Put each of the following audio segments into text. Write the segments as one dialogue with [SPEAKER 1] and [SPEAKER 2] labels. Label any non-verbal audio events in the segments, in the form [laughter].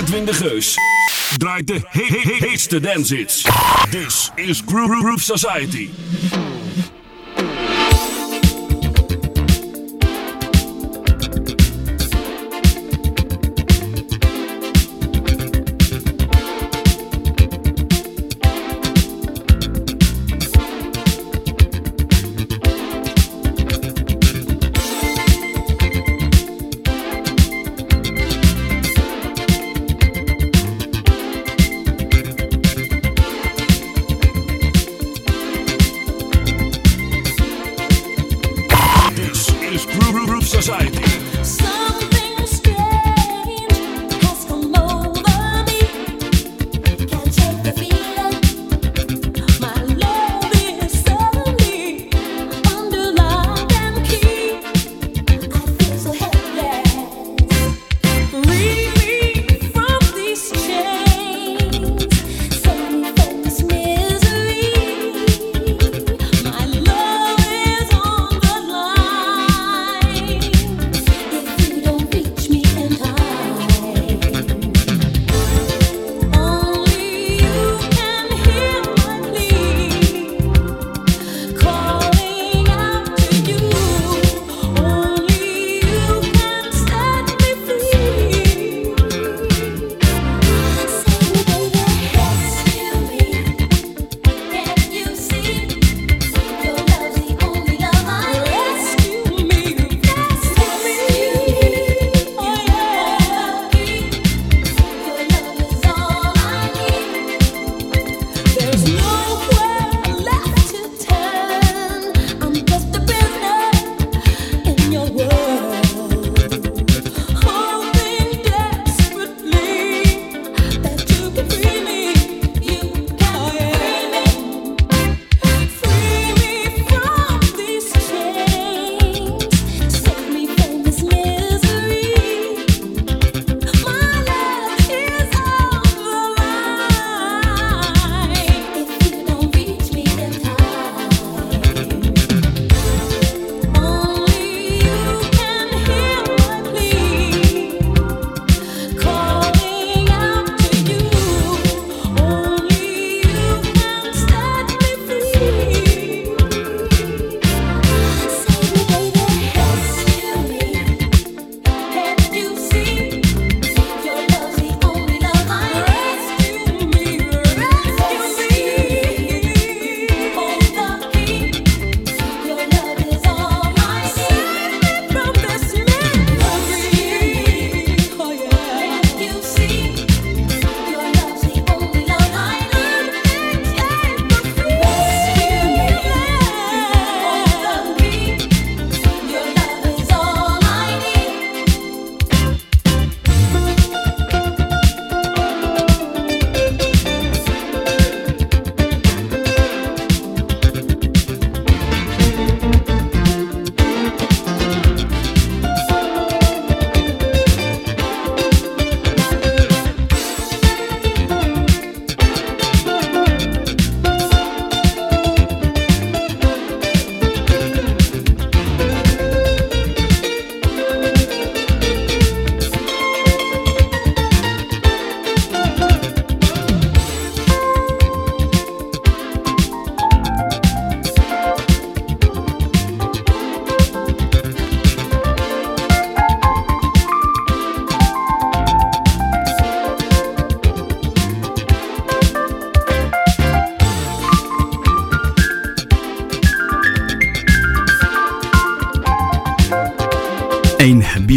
[SPEAKER 1] Edwin de Geus draait de he he he heetste dancehits. This is Groove Society.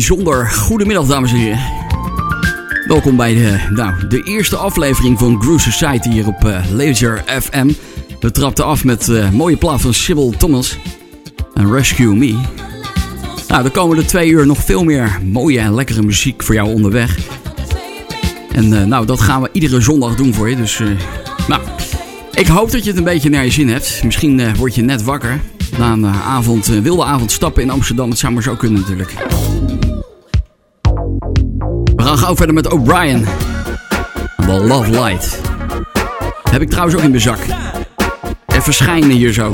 [SPEAKER 2] Bijzonder goedemiddag, dames en heren. Welkom bij de, nou, de eerste aflevering van Groove Society hier op eh, Laser FM. We trapten af met eh mooie plaat van Sybil Thomas en Rescue Me. Nou, de komende twee uur nog veel meer mooie en lekkere muziek voor jou onderweg. En eh, nou, dat gaan we iedere zondag doen voor je. Dus, nou, ik hoop dat je het een beetje naar je zin hebt. Misschien word je net wakker. Na een avond, wilde avond stappen in Amsterdam. Het zou maar zo kunnen natuurlijk. Gaan gauw verder met O'Brien. The Love Light. Heb ik trouwens ook in mijn zak. Even schijnen hier zo.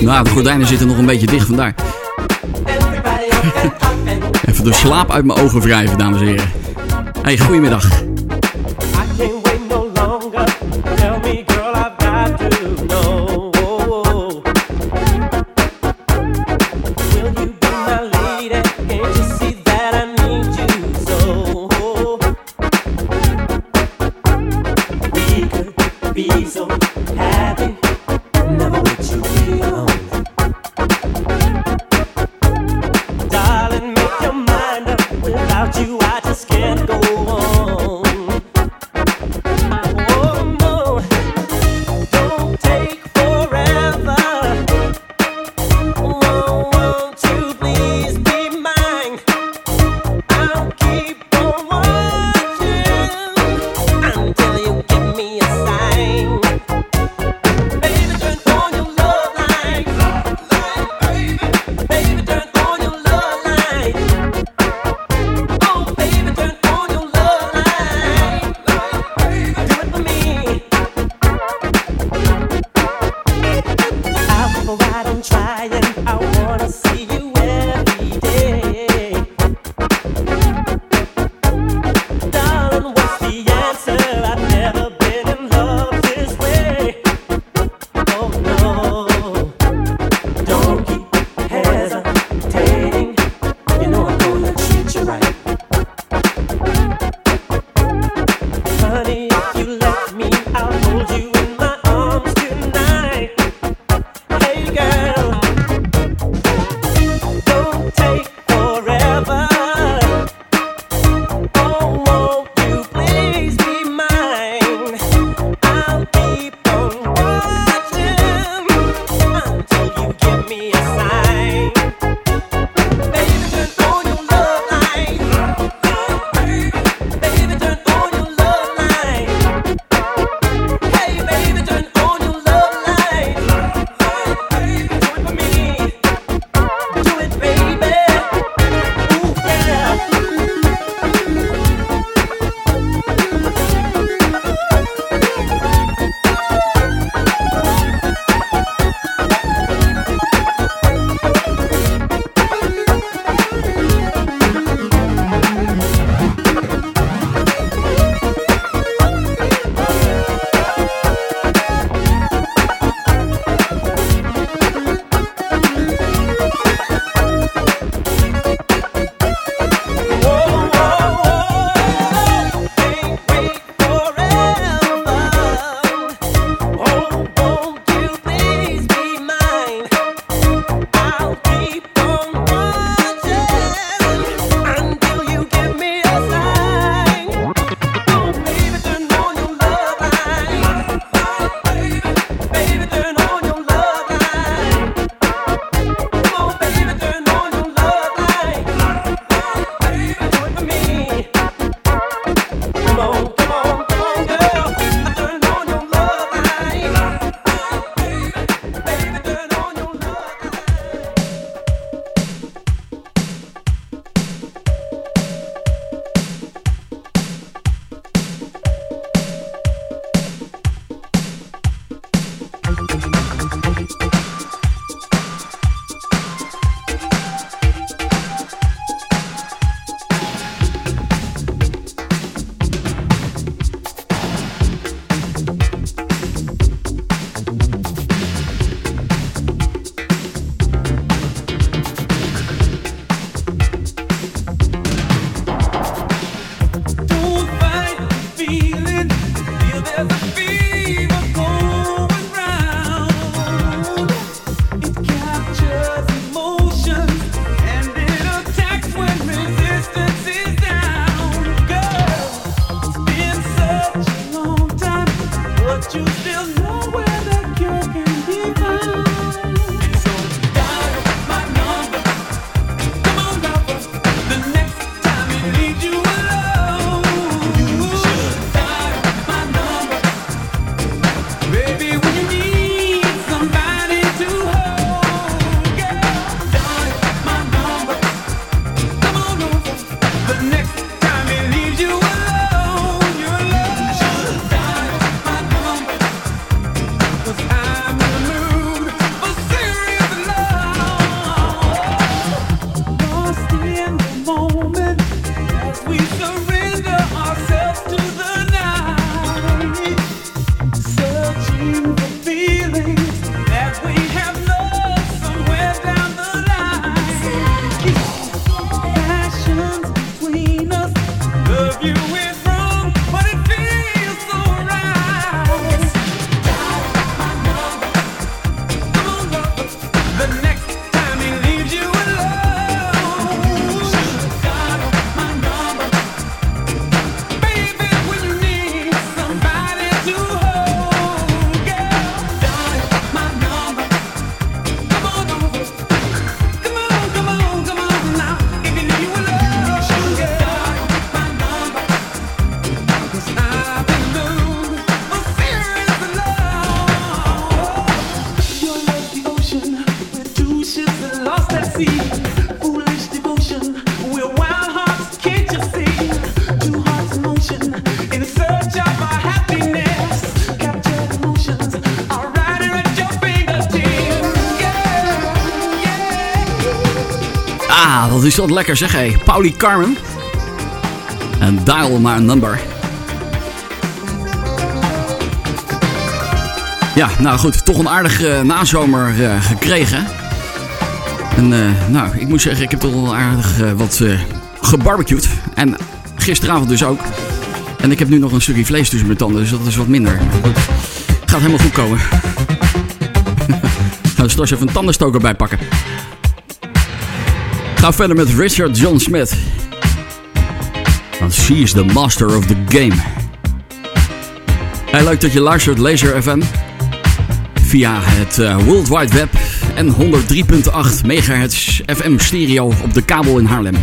[SPEAKER 2] Nou, de gordijnen zitten nog een beetje dicht vandaar. [laughs] Even de slaap uit mijn ogen wrijven, dames en heren. Hey, goedemiddag.
[SPEAKER 3] Be so
[SPEAKER 4] wat lekker zeg hé. Hey. Pauli Carmen. En dial maar een number. Ja, nou goed, toch een aardige eh, nazomer eh, gekregen. En eh, nou, ik moet zeggen, ik heb toch wel aardig wat gebarbecued. En gisteravond dus ook. En ik heb nu nog een stukje vlees tussen mijn tanden, dus dat is wat minder. Gaat helemaal goed komen. Gaan [laughs] nou, we straks even een tandenstoker bijpakken. Ga verder met Richard John Smith. Want she is the master of the game. Hey, leuk dat je luistert, Laser FM. Via het eh, World Wide Web en 103.8 MHz FM stereo op de kabel in Haarlem.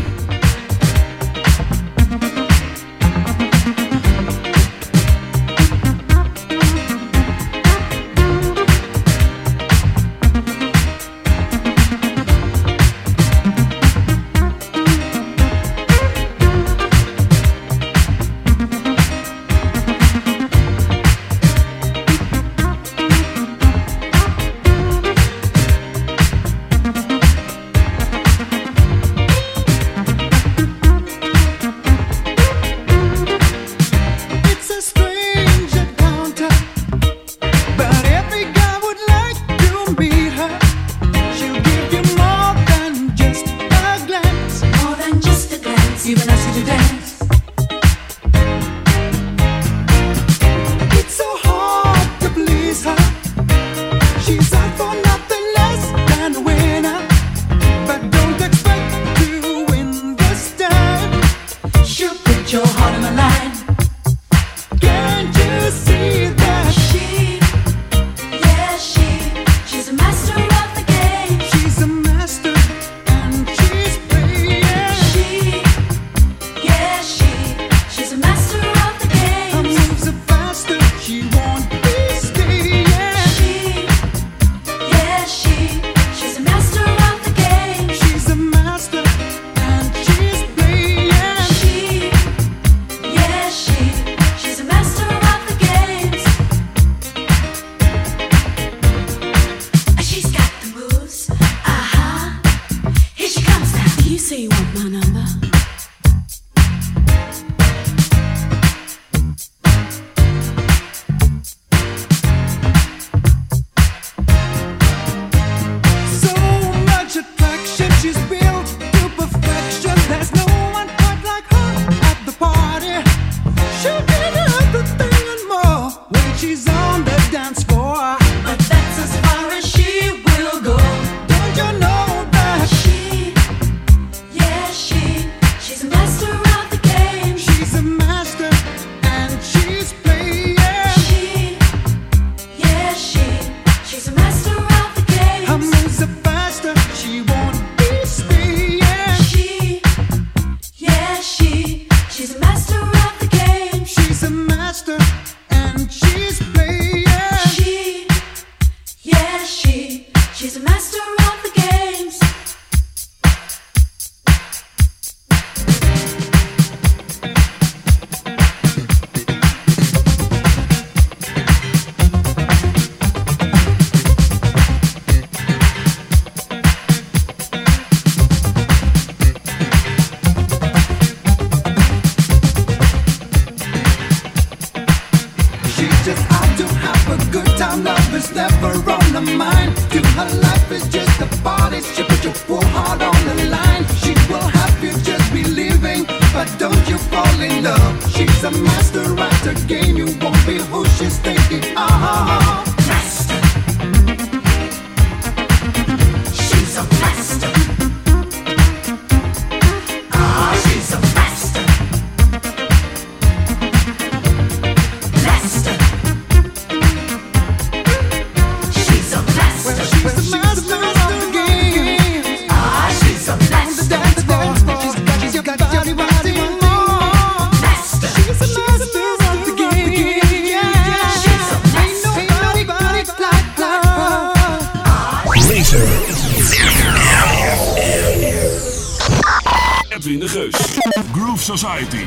[SPEAKER 5] Edwin de Geus. Groove Society.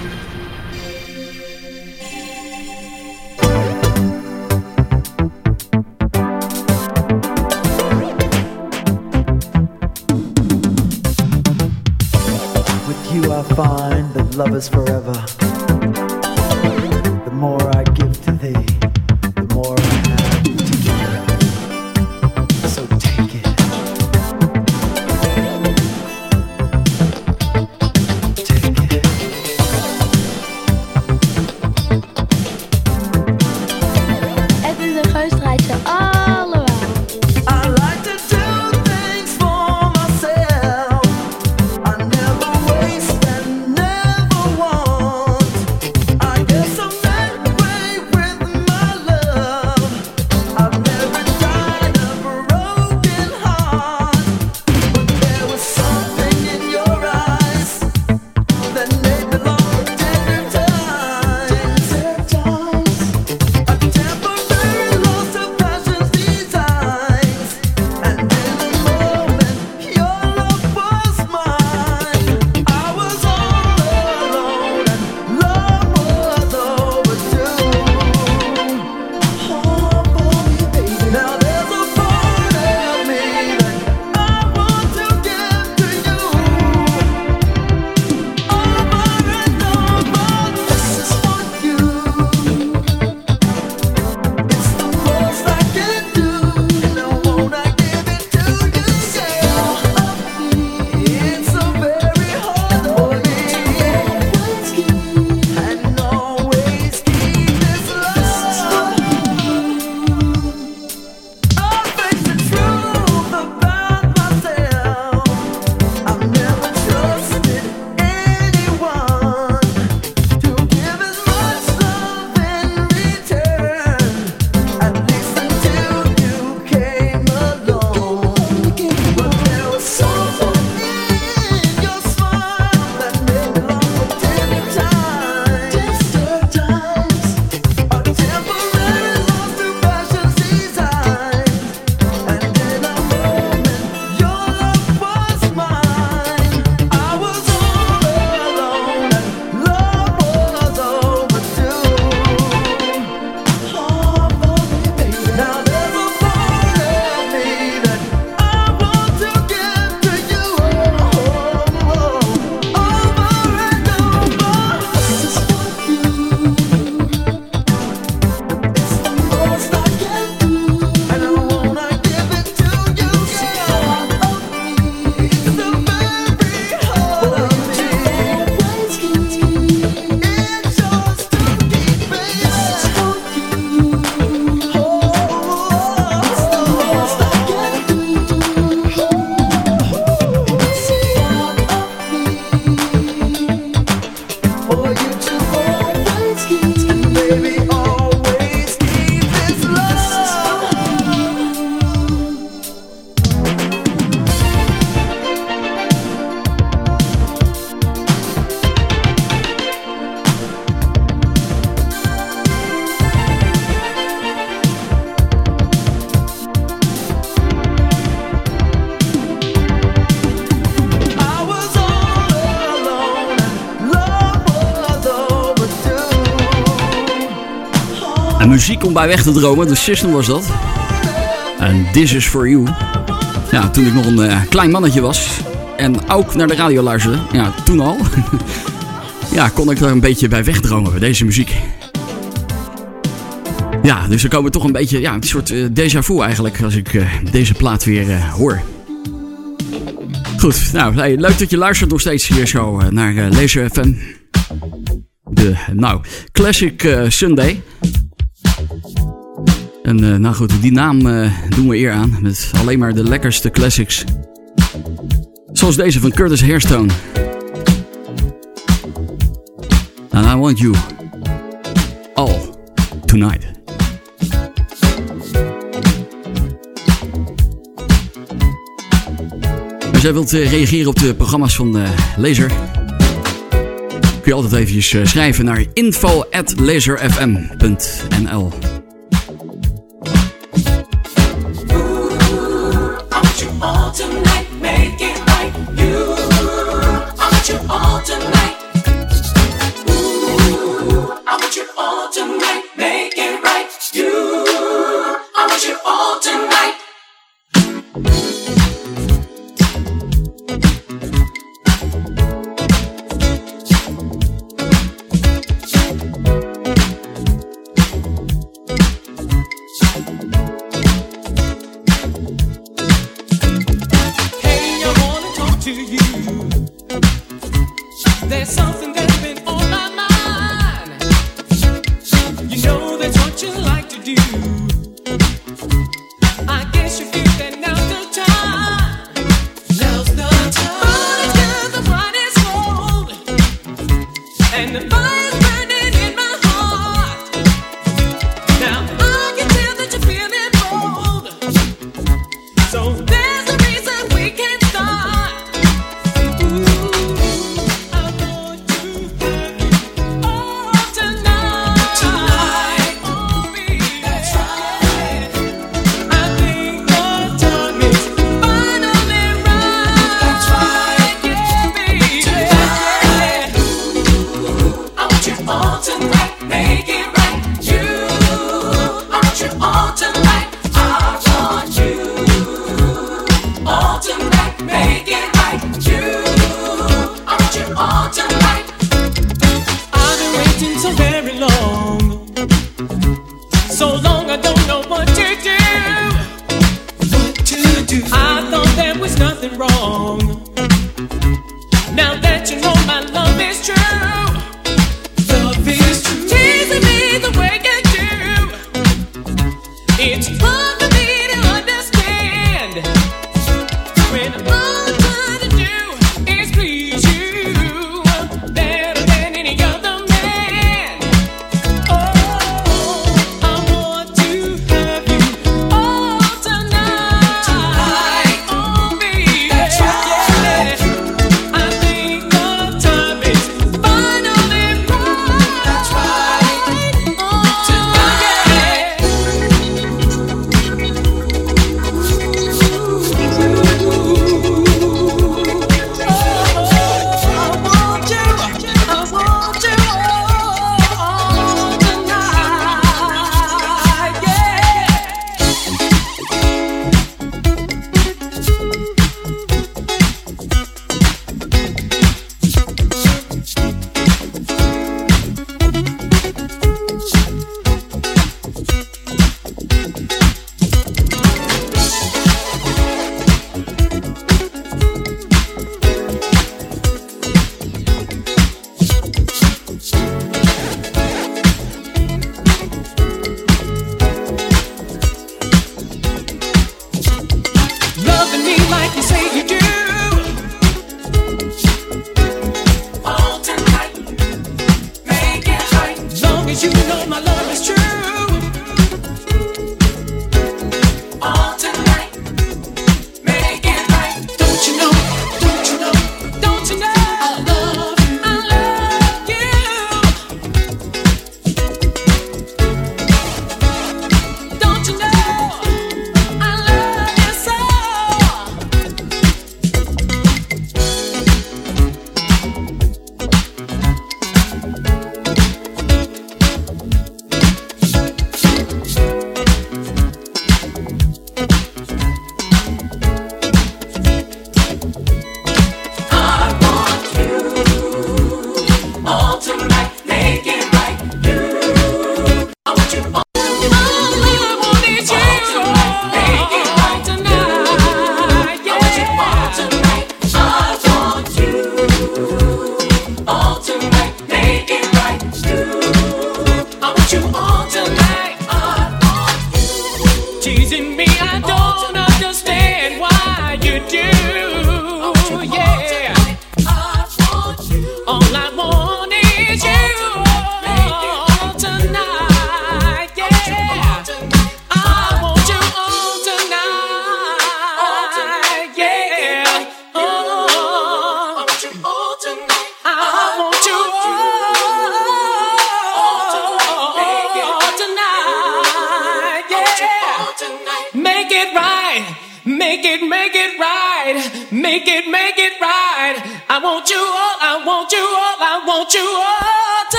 [SPEAKER 6] With you I find the lovers forever. The more I give to
[SPEAKER 7] thee. muziek om bij weg te dromen. De System was dat. En This Is For You. Ja, toen ik nog een eh, klein mannetje was en ook naar de radio luisterde, ja, toen al, [laughs] ja, kon ik er een beetje bij wegdromen bij deze muziek. Ja, dus er komen toch een beetje, ja, een soort eh, déjà vu eigenlijk als ik eh, deze plaat weer hoor. Goed, nou, leuk dat je luistert nog steeds hier zo naar Laser FM. De, nou, Classic Sunday. En eh, nou goed, die naam eh, doen we eer aan. Met alleen maar de lekkerste classics. Zoals deze van Curtis Hairstone. And I want you all tonight. Als jij wilt eh, reageren op de programma's van Laser... kun je altijd eventjes schrijven naar info.laserfm.nl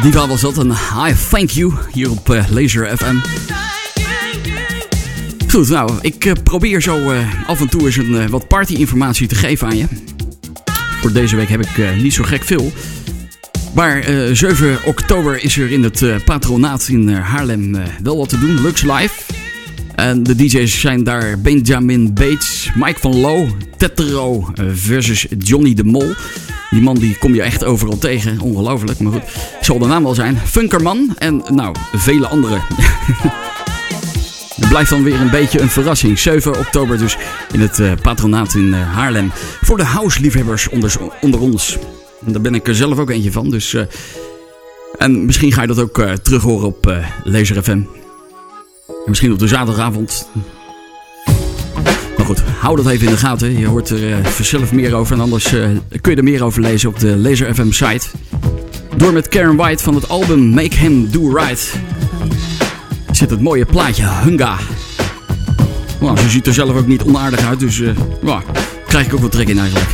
[SPEAKER 8] Nou, die was dat. Een I thank you hier op eh, Laser FM. Goed, nou, ik eh, probeer zo eh, af en toe eens een, wat party-informatie te geven aan je. Voor deze week heb ik niet zo gek veel. Maar eh, 7 oktober is er in het patronaat in Haarlem wel wat te doen. Lux Live. En de DJ's zijn daar Benjamin Bates, Mike van Loo, Tetro eh, versus Johnny de Mol. Die man die kom je echt overal tegen. Ongelooflijk, maar goed. Zal de naam wel zijn. Funkerman en nou, vele anderen. Het [laughs] blijft dan weer een beetje een verrassing. 7 oktober dus in het eh, patronaat in eh, Haarlem. Voor de house-liefhebbers onder, onder ons. En daar ben ik zelf ook eentje van. Dus, eh, en misschien ga je dat ook terug horen op Laser FM. En misschien op de zaterdagavond. Goed, hou dat even in de gaten. Je hoort er vanzelf meer over. En anders eh, kun je er meer over lezen op de Laser FM site. Door met Karen White van het album Make Him Do Right. Zit het mooie plaatje Hunga. Nou, ze ziet er zelf ook niet onaardig uit. Dus nou, krijg ik ook wat trek in eigenlijk.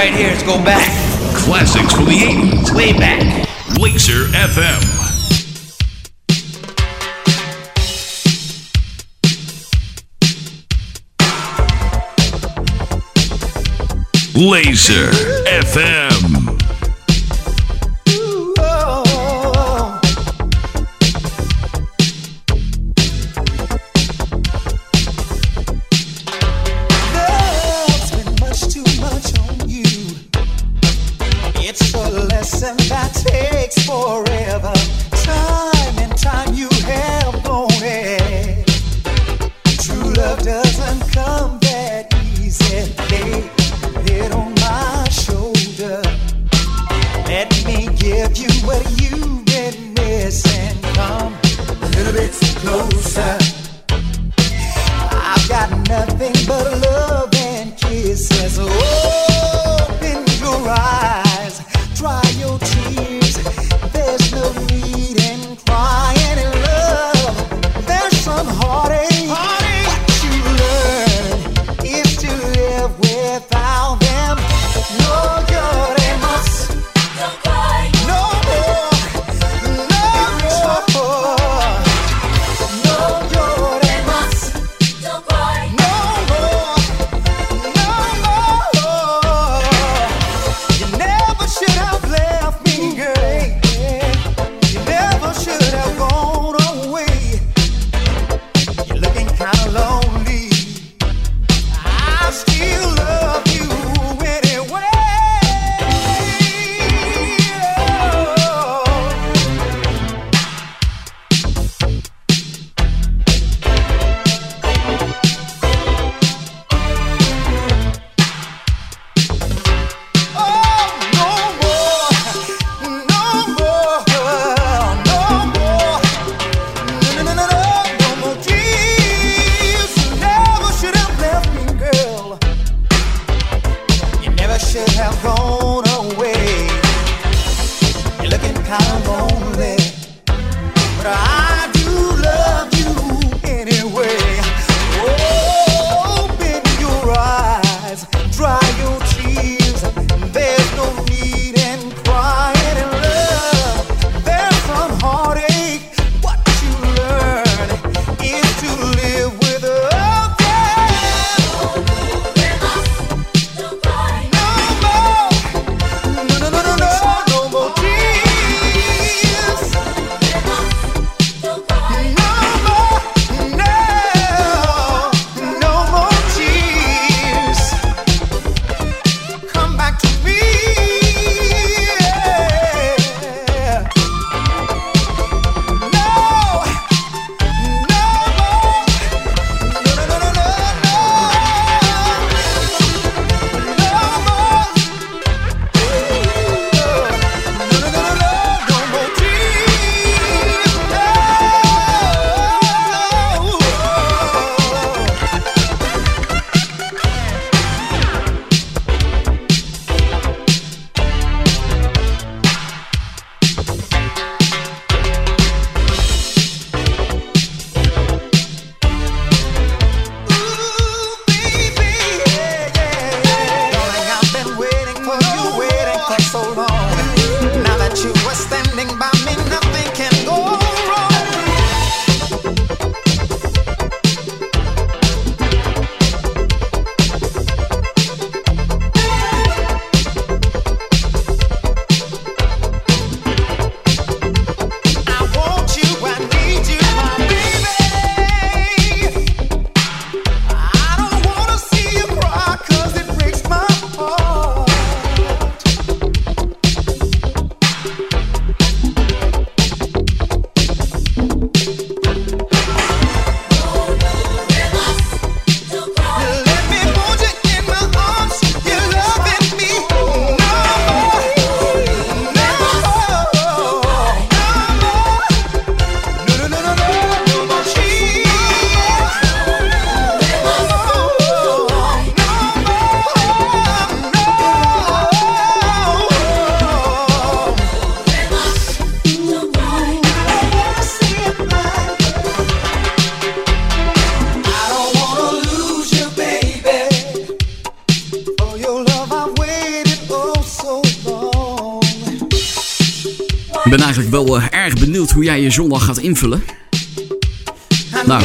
[SPEAKER 9] Right here is go back,
[SPEAKER 5] Classics from the 80s.
[SPEAKER 9] way back.
[SPEAKER 5] Laser FM.
[SPEAKER 4] Laser FM.
[SPEAKER 2] Je zondag gaat invullen. Nou,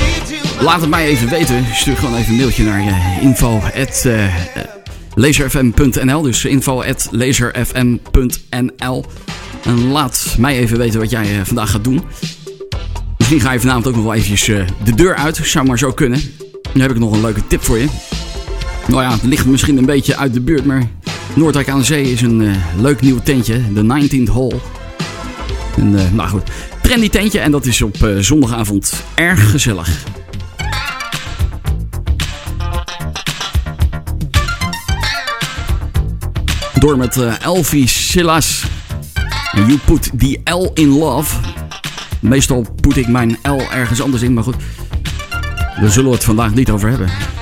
[SPEAKER 2] laat het mij even weten. Stuur gewoon even een mailtje naar eh, info. at, eh, laserfm.nl. Dus info at laserfm.nl. En laat mij even weten wat jij eh, vandaag gaat doen. Misschien ga je vanavond ook nog wel eventjes eh, de deur uit. Zou maar zo kunnen. Dan heb ik nog een leuke tip voor je. Nou ja, het ligt misschien een beetje uit de buurt, maar Noordwijk aan de Zee is een eh, leuk nieuw tentje. De 19th Hall. En, eh, nou goed, trendy tentje en dat is op eh, zondagavond erg gezellig. Door met eh, Elfie Silas. You put the L in love. Meestal put ik mijn L ergens anders in, maar goed. Daar zullen we het vandaag niet over hebben.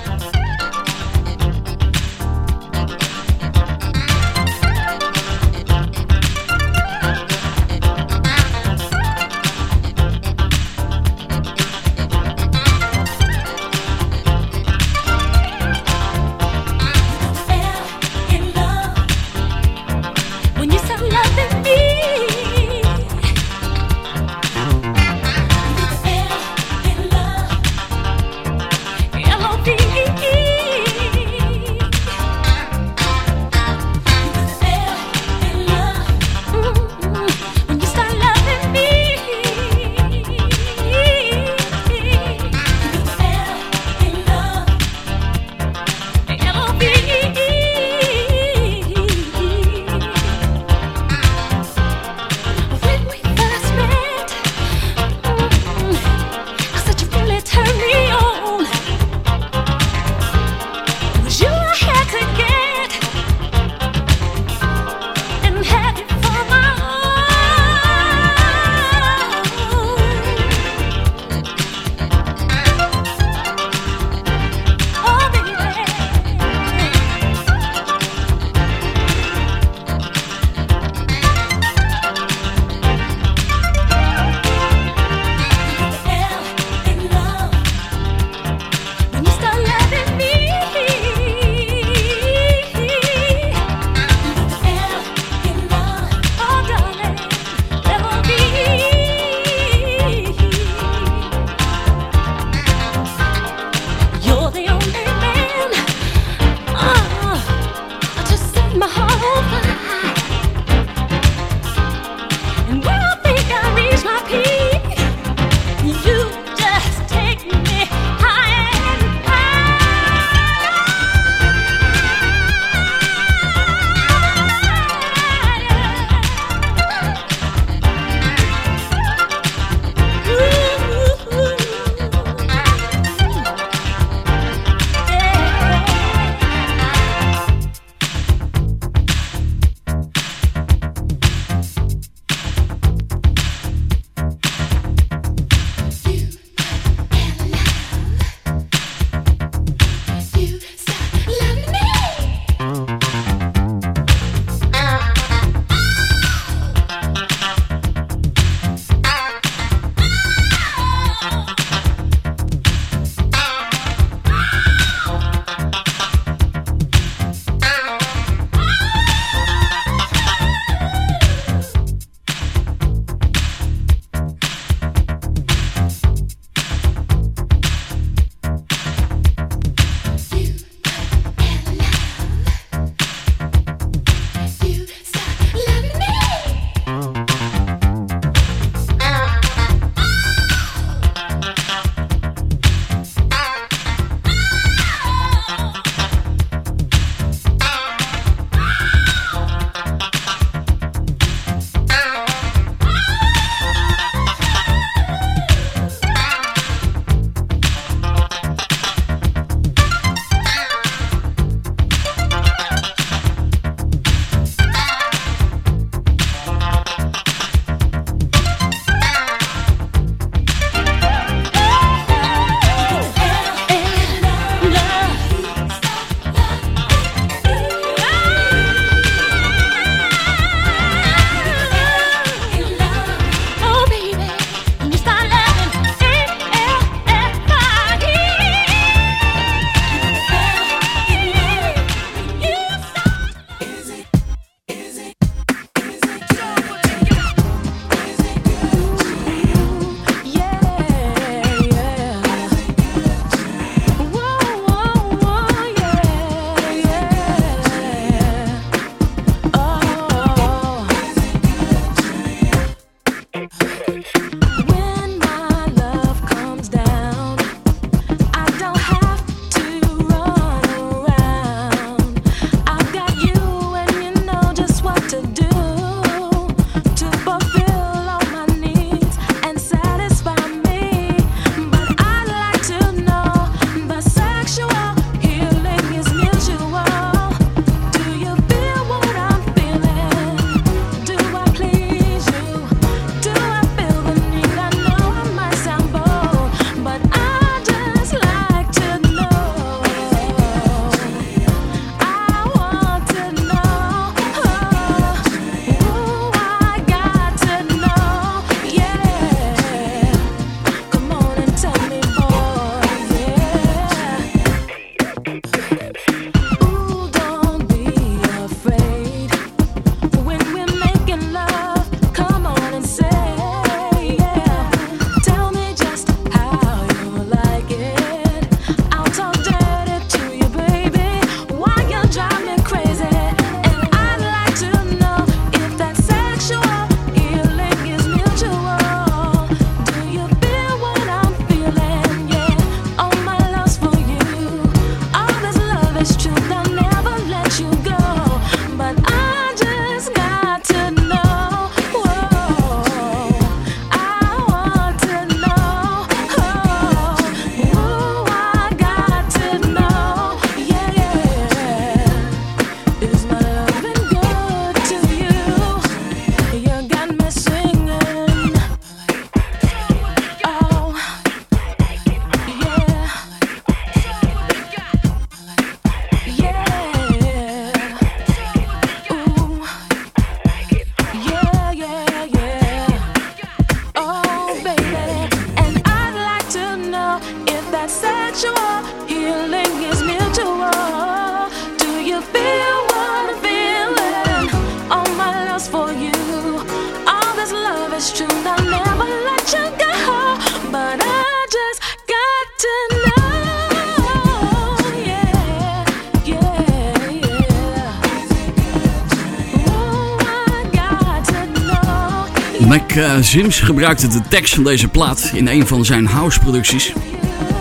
[SPEAKER 10] Sims gebruikte de tekst van deze plaat in een van zijn house-producties.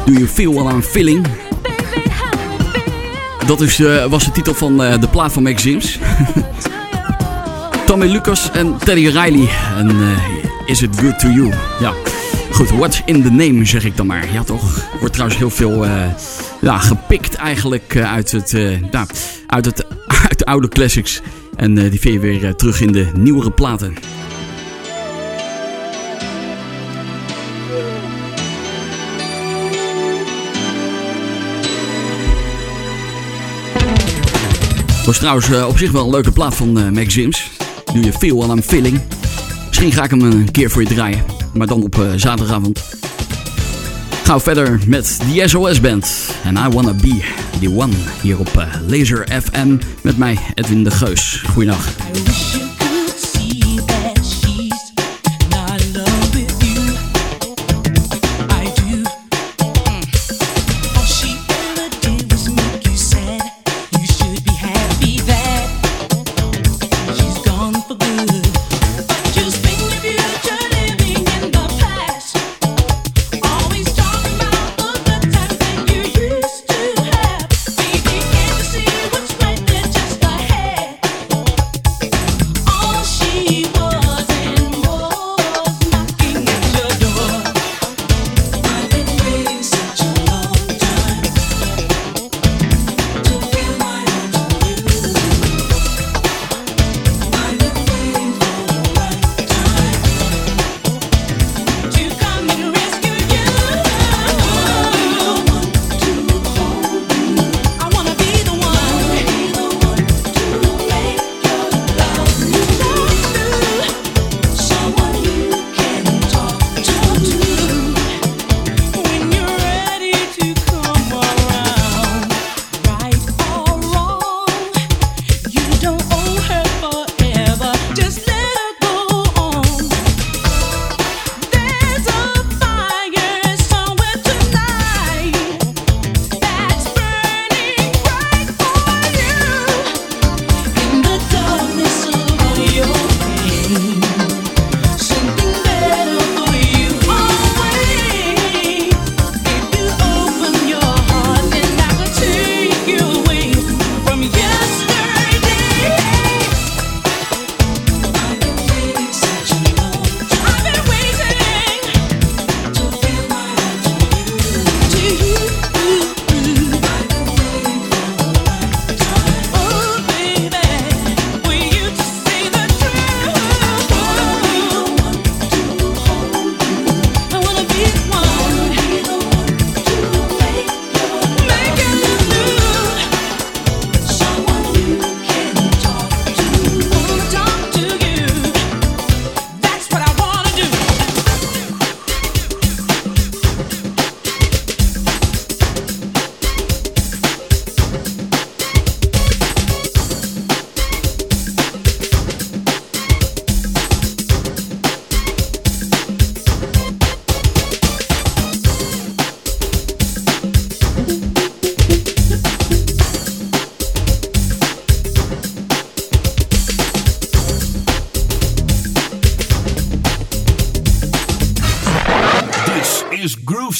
[SPEAKER 10] Do You Feel What I'm Feeling? Dat is, eh, was de titel van eh, de plaat van Mac Sims. [laughs] Tommy Lucas en Teddy Riley. En eh, Is It Good To You? Ja. Goed, what's in the name zeg ik dan maar. Ja toch? Wordt trouwens heel veel ja, gepikt eigenlijk uit, het, nou, uit, het, [laughs] uit de oude classics. En die vind je weer terug in de nieuwere platen. Was trouwens eh, op zich wel een leuke plaat van eh Mac Sims. Do You Feel What I'm Feeling? Misschien ga ik hem een keer voor je draaien. Maar dan op eh, zaterdagavond. Gaan verder met de SOS Band. En I Wanna Be The One. Hier op Laser FM. Met mij Edwin de Geus. Goeiedag.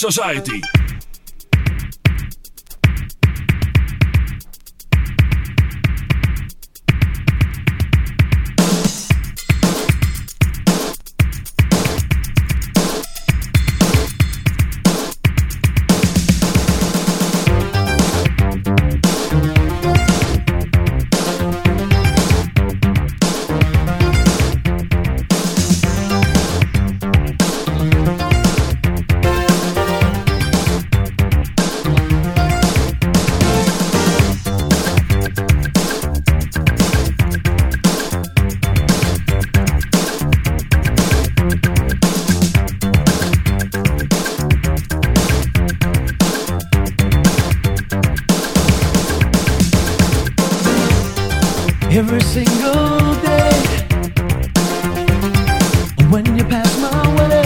[SPEAKER 5] Society.
[SPEAKER 7] Single day. When you pass my way,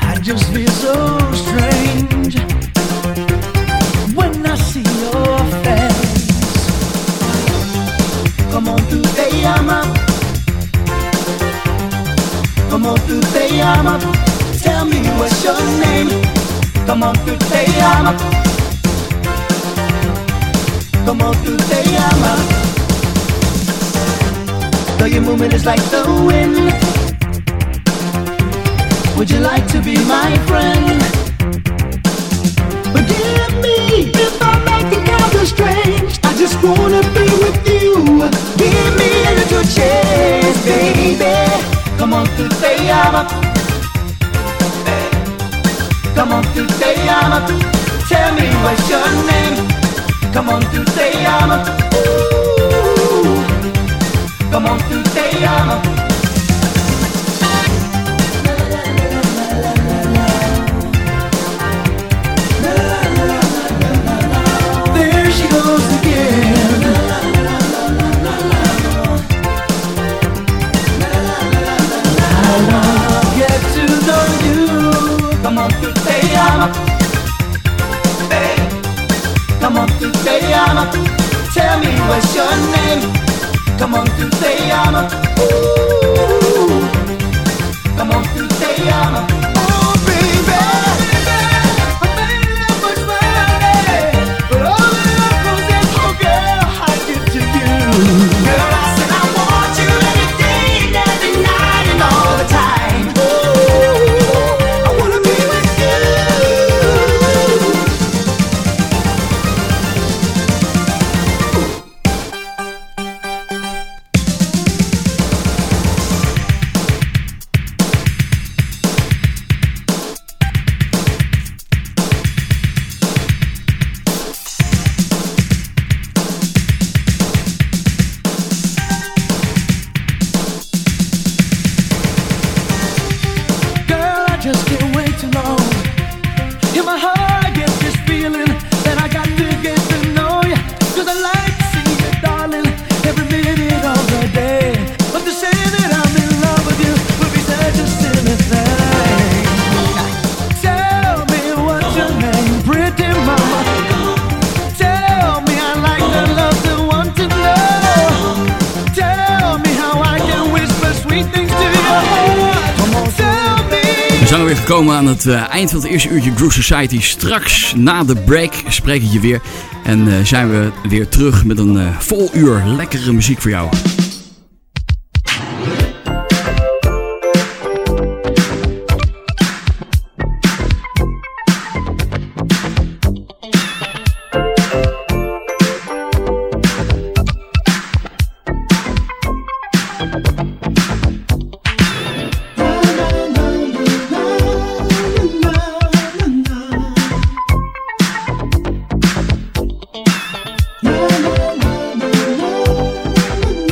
[SPEAKER 7] I just feel so strange. When I see your face, come on today, I'm up. Come on to te amo. Tell me what's your name. Come on to te amo. Come on to te amo. Though your movement is like the wind. Would you like to be my friend? Forgive me if I'm acting kind of strange. I just wanna be with you. Give me a little chance, baby. Come on to te. Come on to te amo. Tell me what's your name. Come on to te amo. Ooh. Come on to te amo. There she goes again. I wanna Come on to te amo. Tell me what's your name. Come on to te amo. Ooh. Come on to te
[SPEAKER 2] eh, eind van het eerste uurtje Groove Society. Straks na de break spreek ik je weer. En eh, zijn we weer terug met een eh, vol uur lekkere muziek voor jou.